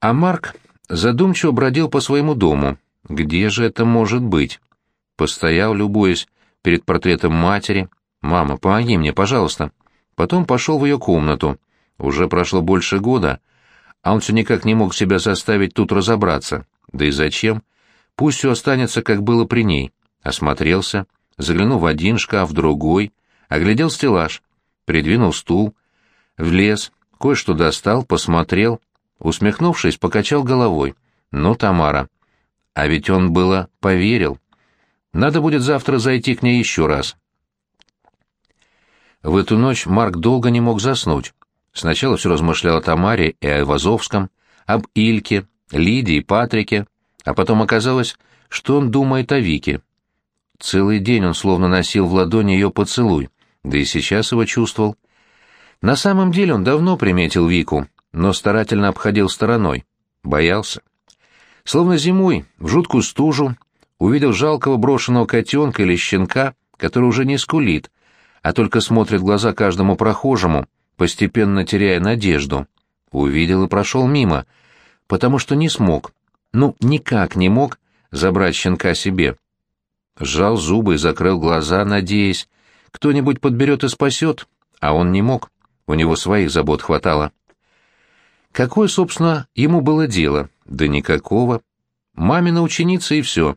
А Марк задумчиво бродил по своему дому. Где же это может быть? Постоял, любуясь, перед портретом матери. «Мама, помоги мне, пожалуйста». Потом пошел в ее комнату. Уже прошло больше года, а он все никак не мог себя заставить тут разобраться. Да и зачем? Пусть все останется, как было при ней. Осмотрелся, заглянул в один шкаф, в другой, оглядел стеллаж, придвинул стул, влез, кое-что достал, посмотрел, усмехнувшись, покачал головой. «Ну, Тамара, а ведь он было поверил. Надо будет завтра зайти к ней еще раз». В эту ночь Марк долго не мог заснуть. Сначала все размышлял о Тамаре и о Ивазовском, об Ильке, Лидии Патрике, а потом оказалось, что он думает о Вике. Целый день он словно носил в ладони ее поцелуй, да и сейчас его чувствовал. На самом деле он давно приметил Вику, но старательно обходил стороной. Боялся. Словно зимой, в жуткую стужу, увидел жалкого брошенного котенка или щенка, который уже не скулит, а только смотрит в глаза каждому прохожему, постепенно теряя надежду. Увидел и прошел мимо, потому что не смог, ну, никак не мог забрать щенка себе. Сжал зубы и закрыл глаза, надеясь, кто-нибудь подберет и спасет, а он не мог, у него своих забот хватало. Какое, собственно, ему было дело? Да никакого. Мамина ученица и все.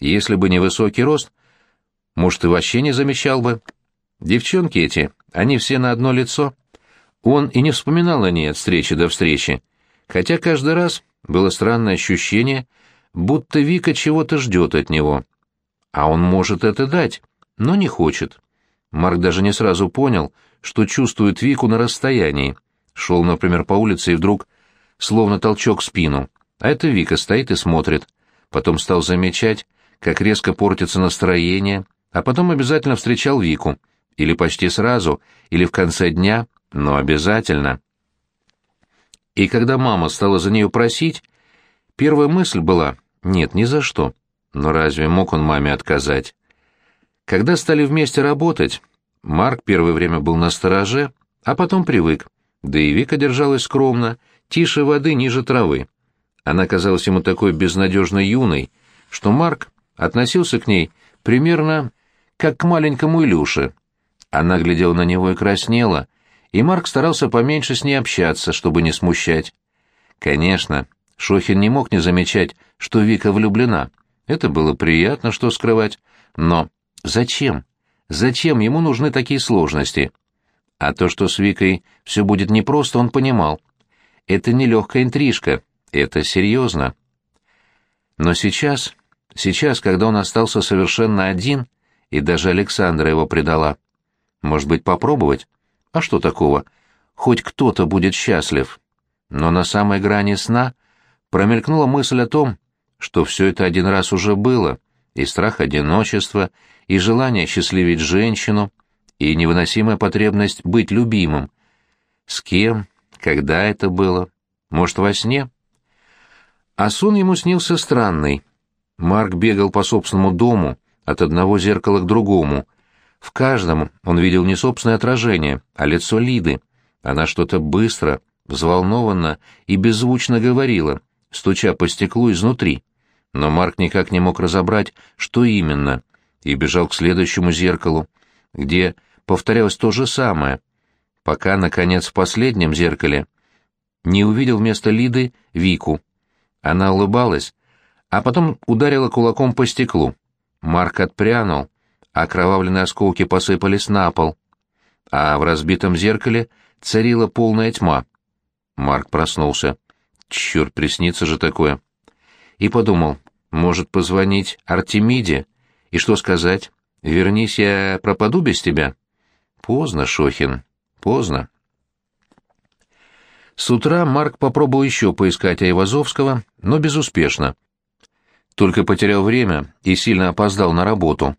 Если бы не высокий рост, может, и вообще не замечал бы. Девчонки эти, они все на одно лицо. Он и не вспоминал о ней от встречи до встречи, хотя каждый раз было странное ощущение, будто Вика чего-то ждет от него. А он может это дать, но не хочет. Марк даже не сразу понял, что чувствует Вику на расстоянии. Шел, например, по улице и вдруг словно толчок в спину. А это Вика стоит и смотрит. Потом стал замечать, как резко портится настроение, а потом обязательно встречал Вику. Или почти сразу, или в конце дня, но обязательно. И когда мама стала за нее просить, первая мысль была «нет, ни за что». Но разве мог он маме отказать? Когда стали вместе работать, Марк первое время был на стороже, а потом привык. Да и Вика держалась скромно, тише воды, ниже травы. Она казалась ему такой безнадежно юной, что Марк относился к ней примерно как к маленькому Илюше. Она глядела на него и краснела, и Марк старался поменьше с ней общаться, чтобы не смущать. Конечно, Шохин не мог не замечать, что Вика влюблена. Это было приятно, что скрывать. Но зачем? Зачем ему нужны такие сложности? А то, что с Викой все будет непросто, он понимал. Это не легкая интрижка, это серьезно. Но сейчас, сейчас, когда он остался совершенно один, и даже Александра его предала, может быть, попробовать? А что такого? Хоть кто-то будет счастлив. Но на самой грани сна промелькнула мысль о том, что все это один раз уже было, и страх одиночества, и желание счастливить женщину, и невыносимая потребность быть любимым. С кем? Когда это было? Может, во сне? А сон ему снился странный. Марк бегал по собственному дому, от одного зеркала к другому — в каждом он видел не собственное отражение, а лицо Лиды. Она что-то быстро, взволнованно и беззвучно говорила, стуча по стеклу изнутри. Но Марк никак не мог разобрать, что именно, и бежал к следующему зеркалу, где повторялось то же самое, пока, наконец, в последнем зеркале не увидел вместо Лиды Вику. Она улыбалась, а потом ударила кулаком по стеклу. Марк отпрянул, окровавленные осколки посыпались на пол, а в разбитом зеркале царила полная тьма. Марк проснулся. Черт, приснится же такое. И подумал, может позвонить Артемиде? И что сказать? Вернись, я пропаду без тебя? Поздно, Шохин, поздно. С утра Марк попробовал еще поискать Айвазовского, но безуспешно. Только потерял время и сильно опоздал на работу.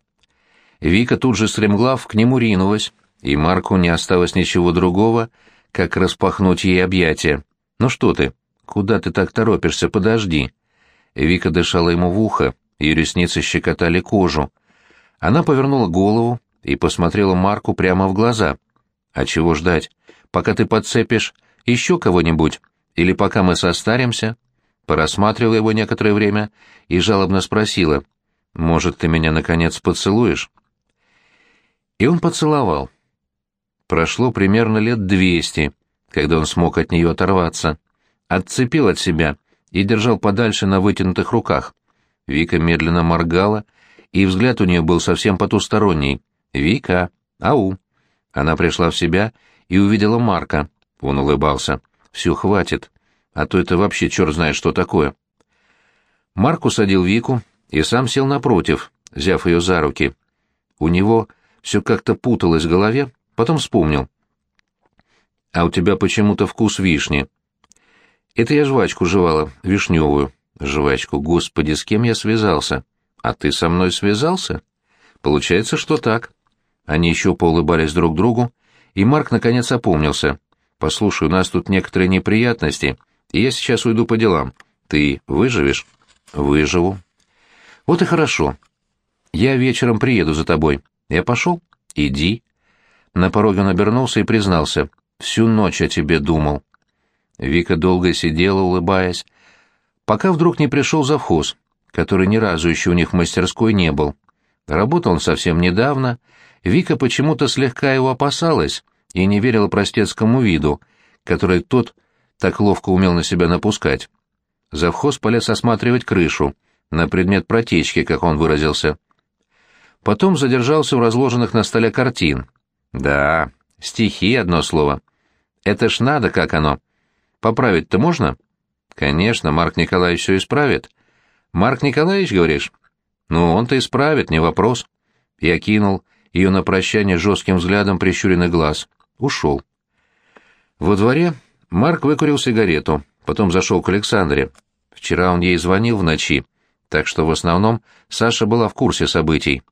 Вика тут же стремглав к нему ринулась, и Марку не осталось ничего другого, как распахнуть ей объятия. «Ну что ты? Куда ты так торопишься? Подожди!» Вика дышала ему в ухо, ее ресницы щекотали кожу. Она повернула голову и посмотрела Марку прямо в глаза. «А чего ждать? Пока ты подцепишь еще кого-нибудь, или пока мы состаримся?» Порассматривала его некоторое время и жалобно спросила, «Может, ты меня, наконец, поцелуешь?» И он поцеловал. Прошло примерно лет двести, когда он смог от нее оторваться. Отцепил от себя и держал подальше на вытянутых руках. Вика медленно моргала, и взгляд у нее был совсем потусторонний. «Вика! Ау!» Она пришла в себя и увидела Марка. Он улыбался. «Все, хватит. А то это вообще черт знает, что такое». Марк усадил Вику и сам сел напротив, взяв ее за руки. У него все как-то путалось в голове, потом вспомнил. «А у тебя почему-то вкус вишни». «Это я жвачку жевала, вишневую». «Жвачку, господи, с кем я связался?» «А ты со мной связался?» «Получается, что так». Они еще поулыбались друг другу, и Марк наконец опомнился. «Послушай, у нас тут некоторые неприятности, и я сейчас уйду по делам. Ты выживешь?» «Выживу». «Вот и хорошо. Я вечером приеду за тобой. Я пошел? Иди». На пороге он обернулся и признался. «Всю ночь о тебе думал». Вика долго сидела, улыбаясь, пока вдруг не пришел завхоз, который ни разу еще у них в мастерской не был. Работал он совсем недавно, Вика почему-то слегка его опасалась и не верила простецкому виду, который тот так ловко умел на себя напускать. Завхоз полез осматривать крышу, на предмет протечки, как он выразился. Потом задержался у разложенных на столе картин. Да, стихи, одно слово. Это ж надо, как оно. Поправить-то можно? Конечно, Марк Николаевич все исправит. Марк Николаевич, говоришь? Ну, он-то исправит, не вопрос. Я кинул ее на прощание жестким взглядом прищуренный глаз. Ушел. Во дворе Марк выкурил сигарету, потом зашел к Александре. Вчера он ей звонил в ночи, так что в основном Саша была в курсе событий.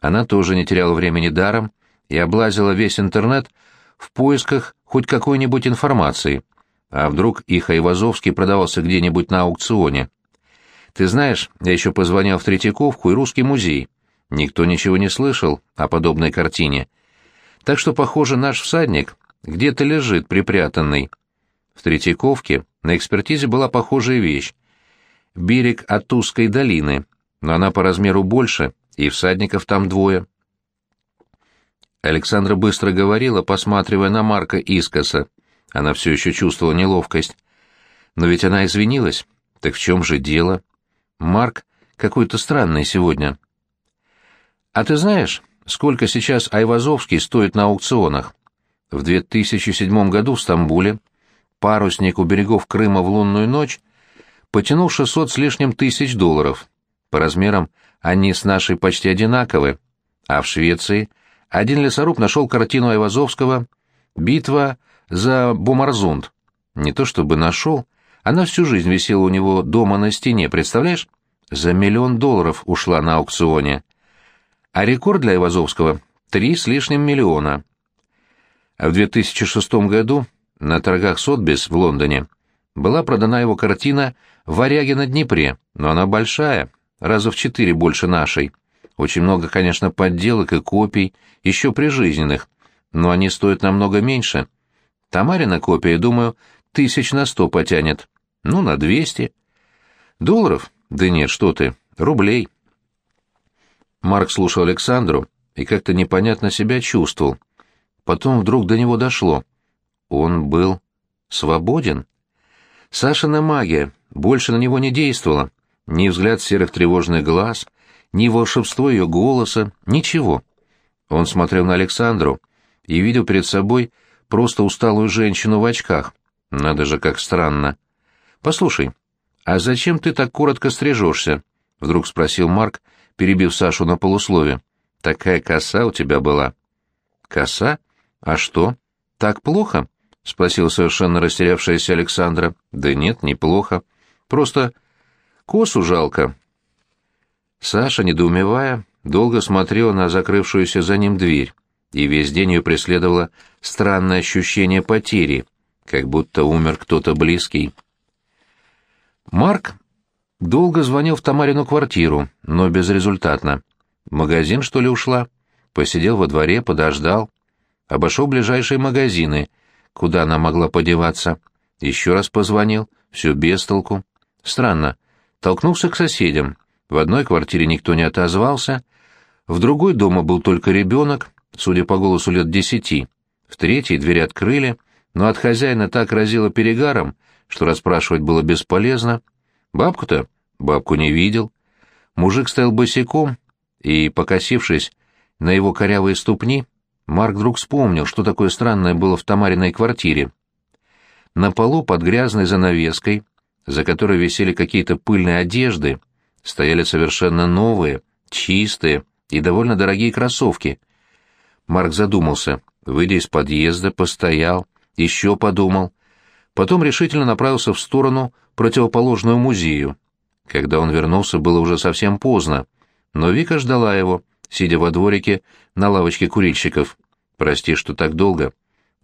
Она тоже не теряла времени даром и облазила весь интернет в поисках хоть какой-нибудь информации. А вдруг их Айвазовский продавался где-нибудь на аукционе? Ты знаешь, я еще позвонил в Третьяковку и Русский музей. Никто ничего не слышал о подобной картине. Так что, похоже, наш всадник где-то лежит припрятанный. В Третьяковке на экспертизе была похожая вещь. Берег Атузской долины, но она по размеру больше, и всадников там двое. Александра быстро говорила, посматривая на Марка искоса. Она все еще чувствовала неловкость. Но ведь она извинилась. Так в чем же дело? Марк какой-то странный сегодня. А ты знаешь, сколько сейчас Айвазовский стоит на аукционах? В 2007 году в Стамбуле парусник у берегов Крыма в лунную ночь потянул 600 с лишним тысяч долларов. По размерам они с нашей почти одинаковы. А в Швеции один лесоруб нашел картину Айвазовского «Битва за Бумарзунд». Не то чтобы нашел, она всю жизнь висела у него дома на стене, представляешь? За миллион долларов ушла на аукционе а рекорд для Ивазовского — три с лишним миллиона. А в 2006 году на торгах Сотбис в Лондоне была продана его картина «Варяги на Днепре», но она большая, раза в четыре больше нашей. Очень много, конечно, подделок и копий, еще прижизненных, но они стоят намного меньше. Тамарина копия, думаю, тысяч на сто потянет. Ну, на двести. Долларов? Да нет, что ты, рублей. Марк слушал Александру и как-то непонятно себя чувствовал. Потом вдруг до него дошло. Он был свободен. Сашина магия больше на него не действовала. Ни взгляд серых тревожных глаз, ни волшебство ее голоса, ничего. Он смотрел на Александру и видел перед собой просто усталую женщину в очках. Надо же, как странно. «Послушай, а зачем ты так коротко стрижешься?» — вдруг спросил Марк, перебив Сашу на полуслове. «Такая коса у тебя была». «Коса? А что? Так плохо?» — спросила совершенно растерявшаяся Александра. «Да нет, неплохо. Просто косу жалко». Саша, недоумевая, долго смотрела на закрывшуюся за ним дверь, и весь день ее преследовало странное ощущение потери, как будто умер кто-то близкий. Марк Долго звонил в Тамарину квартиру, но безрезультатно. Магазин, что ли, ушла? Посидел во дворе, подождал. Обошел ближайшие магазины, куда она могла подеваться. Еще раз позвонил, все без толку. Странно. Толкнулся к соседям. В одной квартире никто не отозвался, в другой дома был только ребенок, судя по голосу лет десяти. В третьей дверь открыли, но от хозяина так разило перегаром, что расспрашивать было бесполезно. Бабку-то? Бабку не видел. Мужик стоял босиком, и, покосившись на его корявые ступни, Марк вдруг вспомнил, что такое странное было в Тамариной квартире. На полу под грязной занавеской, за которой висели какие-то пыльные одежды, стояли совершенно новые, чистые и довольно дорогие кроссовки. Марк задумался, выйдя из подъезда, постоял, еще подумал. Потом решительно направился в сторону, противоположную музею. Когда он вернулся, было уже совсем поздно, но Вика ждала его, сидя во дворике на лавочке курильщиков. «Прости, что так долго.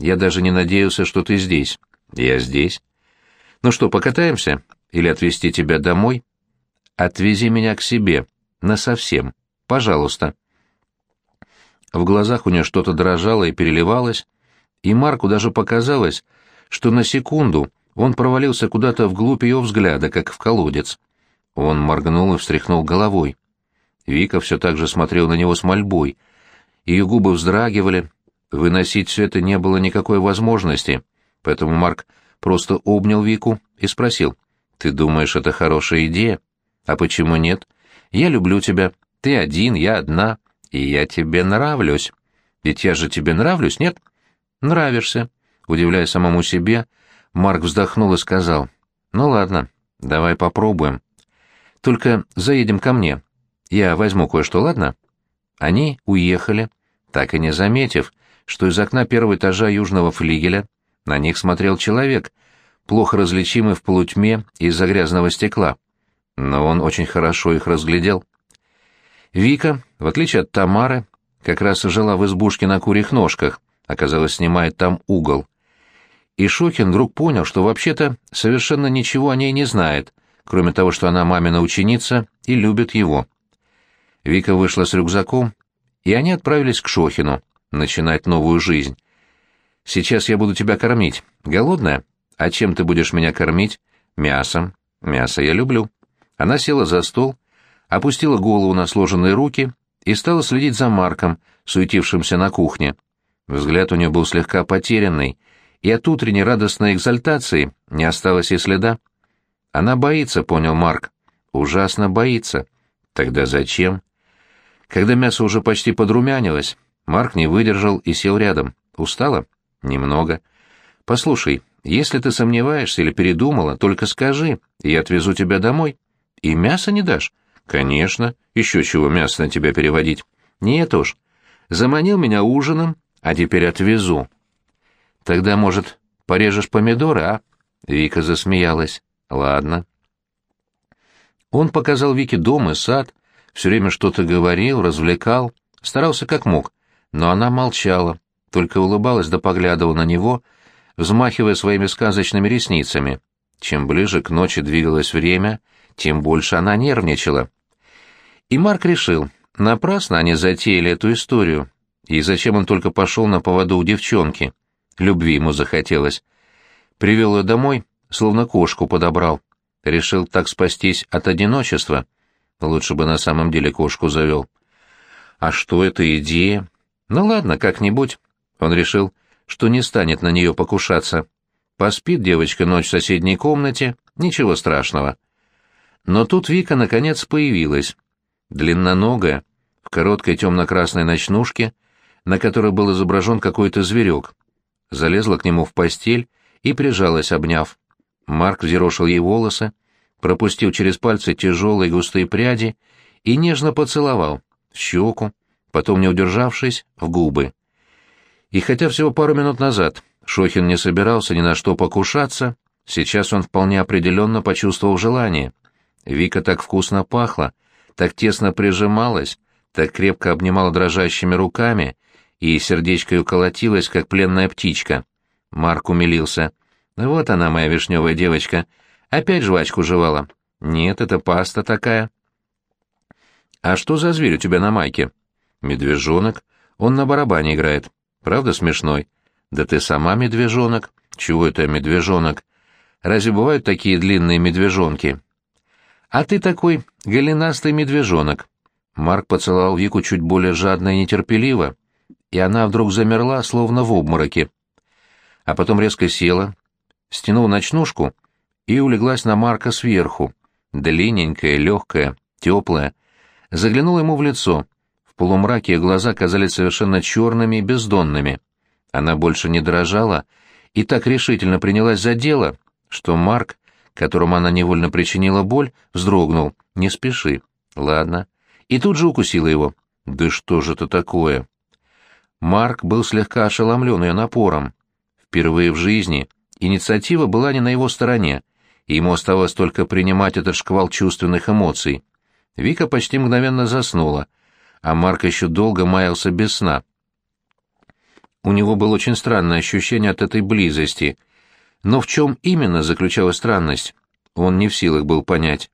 Я даже не надеялся, что ты здесь. Я здесь. Ну что, покатаемся? Или отвезти тебя домой? Отвези меня к себе. Насовсем. Пожалуйста». В глазах у нее что-то дрожало и переливалось, и Марку даже показалось, что на секунду он провалился куда-то вглубь ее взгляда, как в колодец. Он моргнул и встряхнул головой. Вика все так же смотрела на него с мольбой. Ее губы вздрагивали. Выносить все это не было никакой возможности, поэтому Марк просто обнял Вику и спросил, «Ты думаешь, это хорошая идея? А почему нет? Я люблю тебя. Ты один, я одна, и я тебе нравлюсь. Ведь я же тебе нравлюсь, нет?» «Нравишься», — удивляя самому себе, Марк вздохнул и сказал, «Ну ладно, давай попробуем. Только заедем ко мне, я возьму кое-что, ладно?» Они уехали, так и не заметив, что из окна первого этажа южного флигеля на них смотрел человек, плохо различимый в полутьме из-за грязного стекла. Но он очень хорошо их разглядел. Вика, в отличие от Тамары, как раз жила в избушке на курьих ножках, оказалось, снимает там угол. И Шохин вдруг понял, что вообще-то совершенно ничего о ней не знает, кроме того, что она мамина ученица и любит его. Вика вышла с рюкзаком, и они отправились к Шохину, начинать новую жизнь. «Сейчас я буду тебя кормить. Голодная? А чем ты будешь меня кормить? Мясом. Мясо я люблю». Она села за стол, опустила голову на сложенные руки и стала следить за Марком, суетившимся на кухне. Взгляд у нее был слегка потерянный, и от утренней радостной экзальтации не осталось и следа. «Она боится», — понял Марк. «Ужасно боится. Тогда зачем?» Когда мясо уже почти подрумянилось, Марк не выдержал и сел рядом. Устала? Немного. Послушай, если ты сомневаешься или передумала, только скажи, и я отвезу тебя домой. И мясо не дашь? Конечно. Еще чего мясо на тебя переводить? Нет уж. Заманил меня ужином, а теперь отвезу. Тогда, может, порежешь помидоры, а? Вика засмеялась. Ладно. Он показал Вике дом и сад, все время что-то говорил, развлекал, старался как мог, но она молчала, только улыбалась да поглядывала на него, взмахивая своими сказочными ресницами. Чем ближе к ночи двигалось время, тем больше она нервничала. И Марк решил, напрасно они затеяли эту историю, и зачем он только пошел на поводу у девчонки. Любви ему захотелось. Привел ее домой, словно кошку подобрал. Решил так спастись от одиночества. Лучше бы на самом деле кошку завел. А что это идея? Ну ладно, как-нибудь. Он решил, что не станет на нее покушаться. Поспит девочка ночь в соседней комнате, ничего страшного. Но тут Вика наконец появилась. Длинноногая, в короткой темно-красной ночнушке, на которой был изображен какой-то зверек. Залезла к нему в постель и прижалась, обняв. Марк взъерошил ей волосы, пропустил через пальцы тяжелые густые пряди и нежно поцеловал в щеку, потом, не удержавшись, в губы. И хотя всего пару минут назад Шохин не собирался ни на что покушаться, сейчас он вполне определенно почувствовал желание. Вика так вкусно пахла, так тесно прижималась, так крепко обнимала дрожащими руками, и сердечко ее колотилось, как пленная птичка. Марк умилился. «Вот она, моя вишневая девочка», Опять жвачку жевала? Нет, это паста такая. А что за зверь у тебя на майке? Медвежонок. Он на барабане играет. Правда смешной? Да ты сама медвежонок. Чего это медвежонок? Разве бывают такие длинные медвежонки? А ты такой голенастый медвежонок. Марк поцеловал Вику чуть более жадно и нетерпеливо, и она вдруг замерла, словно в обмороке. А потом резко села, стянула ночнушку и улеглась на Марка сверху, длинненькая, легкая, теплая, заглянула ему в лицо. В полумраке глаза казались совершенно черными и бездонными. Она больше не дрожала и так решительно принялась за дело, что Марк, которому она невольно причинила боль, вздрогнул. «Не спеши». «Ладно». И тут же укусила его. «Да что же это такое?» Марк был слегка ошеломлен ее напором. Впервые в жизни инициатива была не на его стороне, и ему оставалось только принимать этот шквал чувственных эмоций. Вика почти мгновенно заснула, а Марк еще долго маялся без сна. У него было очень странное ощущение от этой близости, но в чем именно заключалась странность, он не в силах был понять.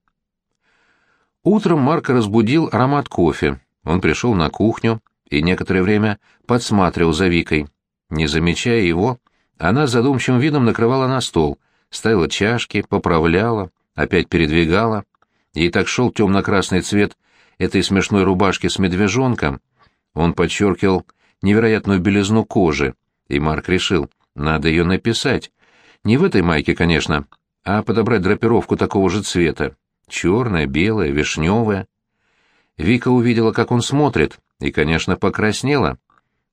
Утром Марка разбудил аромат кофе. Он пришел на кухню и некоторое время подсматривал за Викой. Не замечая его, она с задумчивым видом накрывала на стол, ставила чашки, поправляла, опять передвигала. Ей так шел темно-красный цвет этой смешной рубашки с медвежонком. Он подчеркивал невероятную белизну кожи, и Марк решил, надо ее написать. Не в этой майке, конечно, а подобрать драпировку такого же цвета. Черная, белая, вишневая. Вика увидела, как он смотрит, и, конечно, покраснела.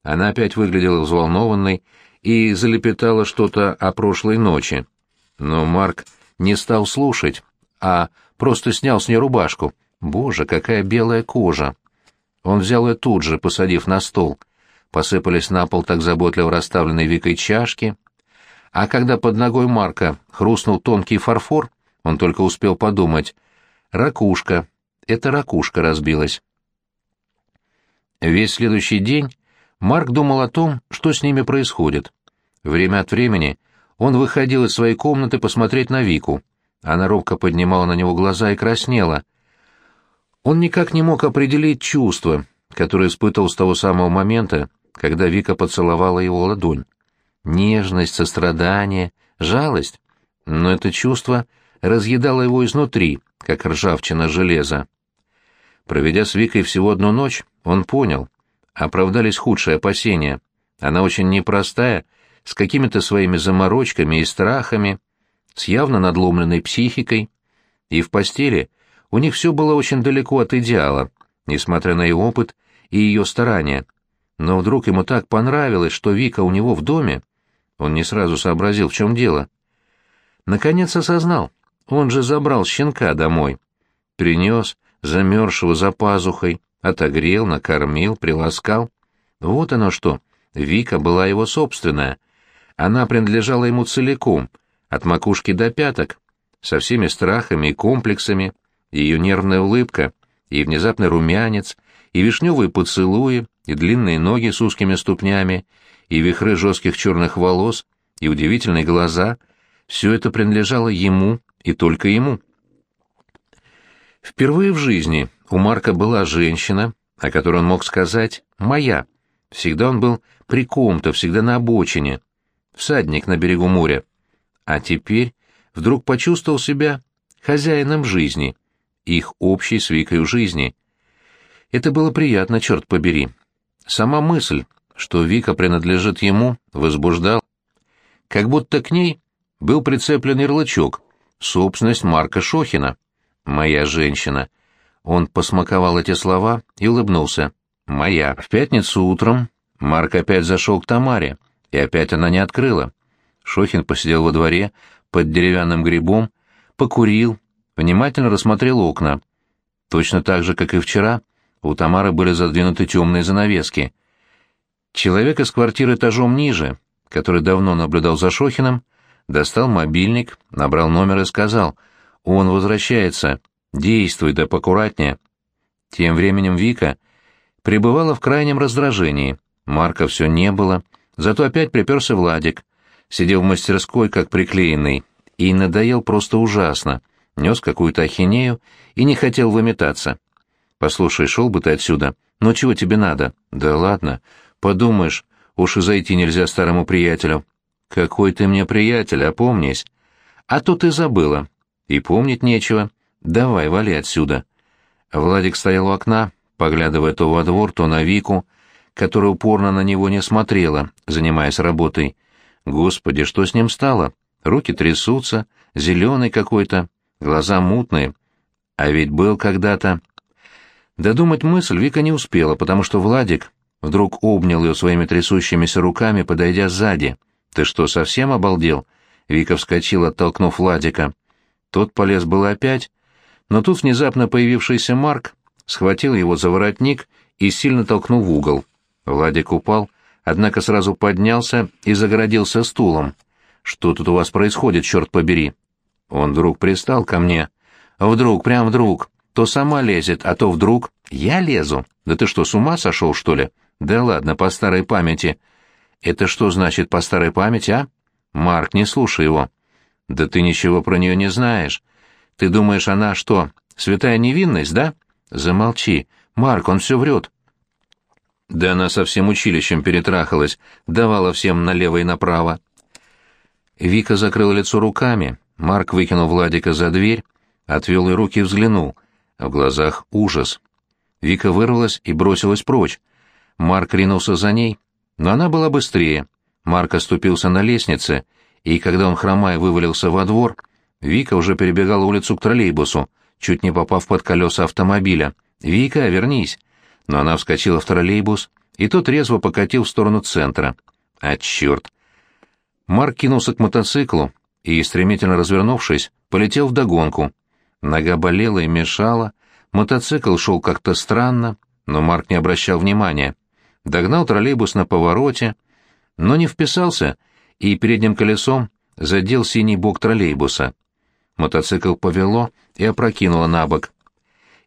Она опять выглядела взволнованной и залепетала что-то о прошлой ночи. Но Марк не стал слушать, а просто снял с нее рубашку. Боже, какая белая кожа! Он взял ее тут же, посадив на стол. Посыпались на пол так заботливо расставленные Викой чашки. А когда под ногой Марка хрустнул тонкий фарфор, он только успел подумать. «Ракушка. Это ракушка разбилась». Весь следующий день Марк думал о том, что с ними происходит. Время от времени он выходил из своей комнаты посмотреть на Вику. Она робко поднимала на него глаза и краснела. Он никак не мог определить чувства, которые испытывал с того самого момента, когда Вика поцеловала его ладонь. Нежность, сострадание, жалость. Но это чувство разъедало его изнутри, как ржавчина железа. Проведя с Викой всего одну ночь, он понял. Оправдались худшие опасения. Она очень непростая, с какими-то своими заморочками и страхами, с явно надломленной психикой. И в постели у них все было очень далеко от идеала, несмотря на ее опыт и ее старания. Но вдруг ему так понравилось, что Вика у него в доме, он не сразу сообразил, в чем дело. Наконец осознал, он же забрал щенка домой. Принес, замерзшего за пазухой, отогрел, накормил, приласкал. Вот оно что, Вика была его собственная. Она принадлежала ему целиком, от макушки до пяток, со всеми страхами и комплексами, ее нервная улыбка, и внезапный румянец, и вишневые поцелуи, и длинные ноги с узкими ступнями, и вихры жестких черных волос, и удивительные глаза — все это принадлежало ему и только ему. Впервые в жизни у Марка была женщина, о которой он мог сказать «моя». Всегда он был при ком-то, всегда на обочине, всадник на берегу моря. А теперь вдруг почувствовал себя хозяином жизни, их общей с Викой жизни. Это было приятно, черт побери. Сама мысль, что Вика принадлежит ему, возбуждал. Как будто к ней был прицеплен ярлычок «Собственность Марка Шохина». «Моя женщина». Он посмаковал эти слова и улыбнулся. «Моя». В пятницу утром Марк опять зашел к Тамаре, и опять она не открыла. Шохин посидел во дворе под деревянным грибом, покурил, внимательно рассмотрел окна. Точно так же, как и вчера, у Тамары были задвинуты темные занавески. Человек из квартиры этажом ниже, который давно наблюдал за Шохиным, достал мобильник, набрал номер и сказал, «Он возвращается. Действуй, да покуратнее». Тем временем Вика пребывала в крайнем раздражении. Марка все не было, зато опять приперся Владик. Сидел в мастерской, как приклеенный, и надоел просто ужасно. Нес какую-то ахинею и не хотел выметаться. «Послушай, шел бы ты отсюда. Ну чего тебе надо?» «Да ладно. Подумаешь, уж и зайти нельзя старому приятелю». «Какой ты мне приятель, опомнись. А то ты забыла. И помнить нечего. Давай, вали отсюда. Владик стоял у окна, поглядывая то во двор, то на Вику, которая упорно на него не смотрела, занимаясь работой. Господи, что с ним стало? Руки трясутся, зеленый какой-то, глаза мутные. А ведь был когда-то... Додумать мысль Вика не успела, потому что Владик вдруг обнял ее своими трясущимися руками, подойдя сзади. «Ты что, совсем обалдел?» Вика вскочила, оттолкнув Владика. Тот полез было опять, но тут внезапно появившийся Марк схватил его за воротник и сильно толкнул в угол. Владик упал, однако сразу поднялся и загородился стулом. «Что тут у вас происходит, черт побери?» Он вдруг пристал ко мне. «Вдруг, прям вдруг. То сама лезет, а то вдруг...» «Я лезу? Да ты что, с ума сошел, что ли?» «Да ладно, по старой памяти». «Это что значит по старой памяти, а?» «Марк, не слушай его». «Да ты ничего про нее не знаешь. Ты думаешь, она что, святая невинность, да?» «Замолчи. Марк, он все врет». Да она со всем училищем перетрахалась, давала всем налево и направо. Вика закрыла лицо руками, Марк выкинул Владика за дверь, отвел и руки взглянул. В глазах ужас. Вика вырвалась и бросилась прочь. Марк ринулся за ней, но она была быстрее. Марк оступился на лестнице, и когда он хромая вывалился во двор, Вика уже перебегала улицу к троллейбусу, чуть не попав под колеса автомобиля. «Вика, вернись!» Но она вскочила в троллейбус, и тот резво покатил в сторону центра. А черт! Марк кинулся к мотоциклу и, стремительно развернувшись, полетел вдогонку. Нога болела и мешала, мотоцикл шел как-то странно, но Марк не обращал внимания. Догнал троллейбус на повороте, но не вписался и передним колесом задел синий бок троллейбуса. Мотоцикл повело и опрокинуло на бок.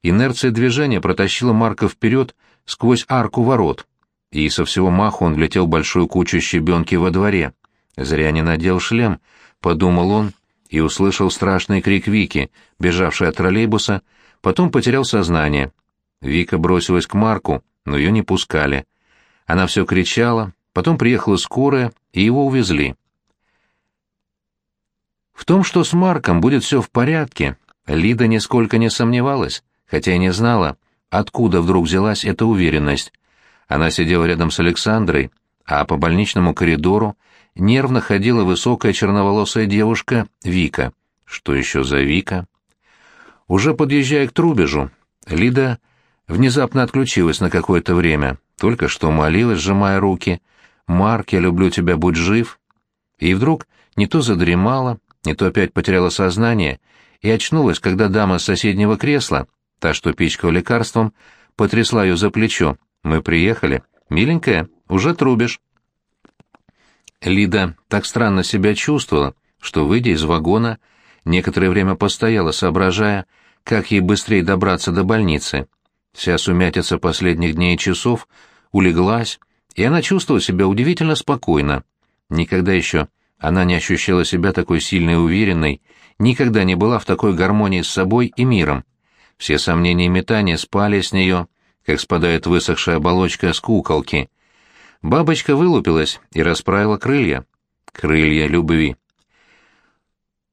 Инерция движения протащила Марка вперед сквозь арку ворот, и со всего маху он влетел в большую кучу щебенки во дворе. Зря не надел шлем, — подумал он, и услышал страшный крик Вики, бежавшей от троллейбуса, потом потерял сознание. Вика бросилась к Марку, но ее не пускали. Она все кричала, потом приехала скорая, и его увезли. В том, что с Марком будет все в порядке, Лида нисколько не сомневалась, хотя и не знала, откуда вдруг взялась эта уверенность. Она сидела рядом с Александрой, а по больничному коридору нервно ходила высокая черноволосая девушка Вика. Что еще за Вика? Уже подъезжая к Трубежу, Лида внезапно отключилась на какое-то время, только что молилась, сжимая руки. «Марк, я люблю тебя, будь жив!» И вдруг не то задремала, не то опять потеряла сознание и очнулась, когда дама с соседнего кресла, та, что пичкала лекарством, потрясла ее за плечо. «Мы приехали. Миленькая, уже трубишь». Лида так странно себя чувствовала, что, выйдя из вагона, некоторое время постояла, соображая, как ей быстрее добраться до больницы. Вся сумятица последних дней и часов улеглась, и она чувствовала себя удивительно спокойно. Никогда еще она не ощущала себя такой сильной и уверенной, никогда не была в такой гармонии с собой и миром. Все сомнения и метания спали с нее, как спадает высохшая оболочка с куколки — Бабочка вылупилась и расправила крылья. Крылья любви.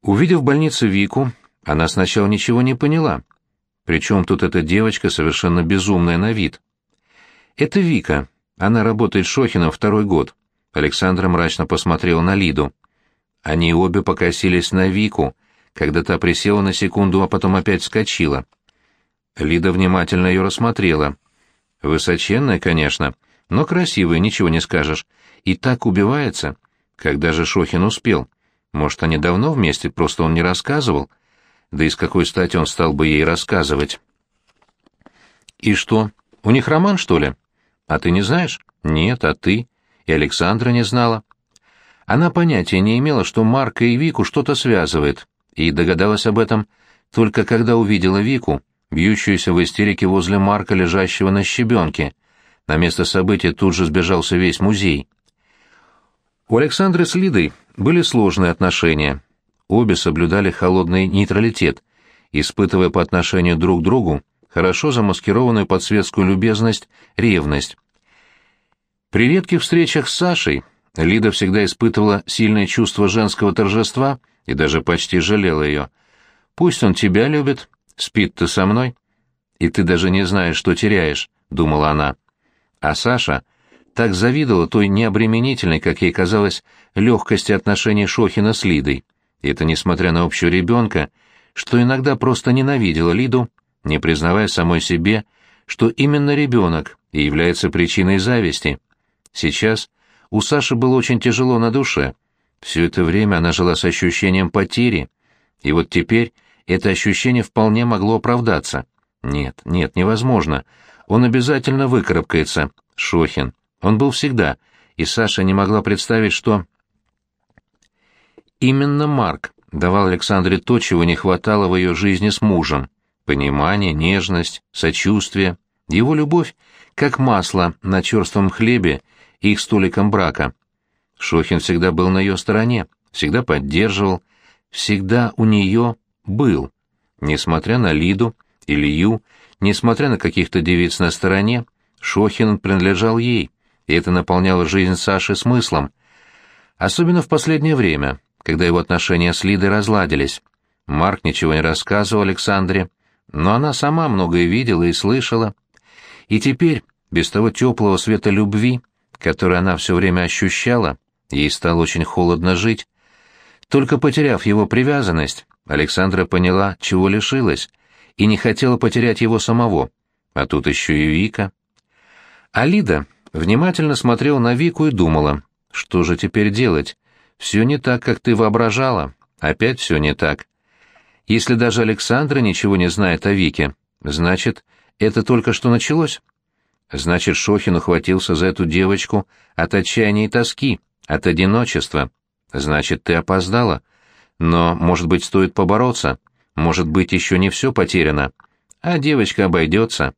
Увидев в больнице Вику, она сначала ничего не поняла. Причем тут эта девочка совершенно безумная на вид. Это Вика. Она работает Шохином второй год. Александра мрачно посмотрела на Лиду. Они обе покосились на Вику, когда та присела на секунду, а потом опять вскочила. Лида внимательно ее рассмотрела. Высоченная, конечно, — но красивая, ничего не скажешь. И так убивается. Когда же Шохин успел? Может, они давно вместе, просто он не рассказывал? Да и с какой стати он стал бы ей рассказывать? И что, у них роман, что ли? А ты не знаешь? Нет, а ты? И Александра не знала. Она понятия не имела, что Марка и Вику что-то связывает, и догадалась об этом только когда увидела Вику, бьющуюся в истерике возле Марка, лежащего на щебенке — на место события тут же сбежался весь музей. У Александры с Лидой были сложные отношения. Обе соблюдали холодный нейтралитет, испытывая по отношению друг к другу хорошо замаскированную под светскую любезность ревность. При редких встречах с Сашей Лида всегда испытывала сильное чувство женского торжества и даже почти жалела ее. «Пусть он тебя любит, спит-то со мной, и ты даже не знаешь, что теряешь», — думала она. А Саша так завидовала той необременительной, как ей казалось, легкости отношений Шохина с Лидой. И это несмотря на общего ребенка, что иногда просто ненавидела Лиду, не признавая самой себе, что именно ребенок и является причиной зависти. Сейчас у Саши было очень тяжело на душе. Все это время она жила с ощущением потери, и вот теперь это ощущение вполне могло оправдаться. Нет, нет, невозможно. Он обязательно выкарабкается, Шохин. Он был всегда, и Саша не могла представить, что... Именно Марк давал Александре то, чего не хватало в ее жизни с мужем. Понимание, нежность, сочувствие, его любовь, как масло на черством хлебе их столиком брака. Шохин всегда был на ее стороне, всегда поддерживал, всегда у нее был. Несмотря на Лиду, Илью, несмотря на каких-то девиц на стороне, Шохин принадлежал ей и это наполняло жизнь Саши смыслом. Особенно в последнее время, когда его отношения с Лидой разладились. Марк ничего не рассказывал Александре, но она сама многое видела и слышала. И теперь, без того теплого света любви, который она все время ощущала, ей стало очень холодно жить. Только потеряв его привязанность, Александра поняла, чего лишилась, и не хотела потерять его самого. А тут еще и Вика. А Лида внимательно смотрела на Вику и думала, что же теперь делать? Все не так, как ты воображала. Опять все не так. Если даже Александра ничего не знает о Вике, значит, это только что началось. Значит, Шохин ухватился за эту девочку от отчаяния и тоски, от одиночества. Значит, ты опоздала. Но, может быть, стоит побороться. Может быть, еще не все потеряно. А девочка обойдется.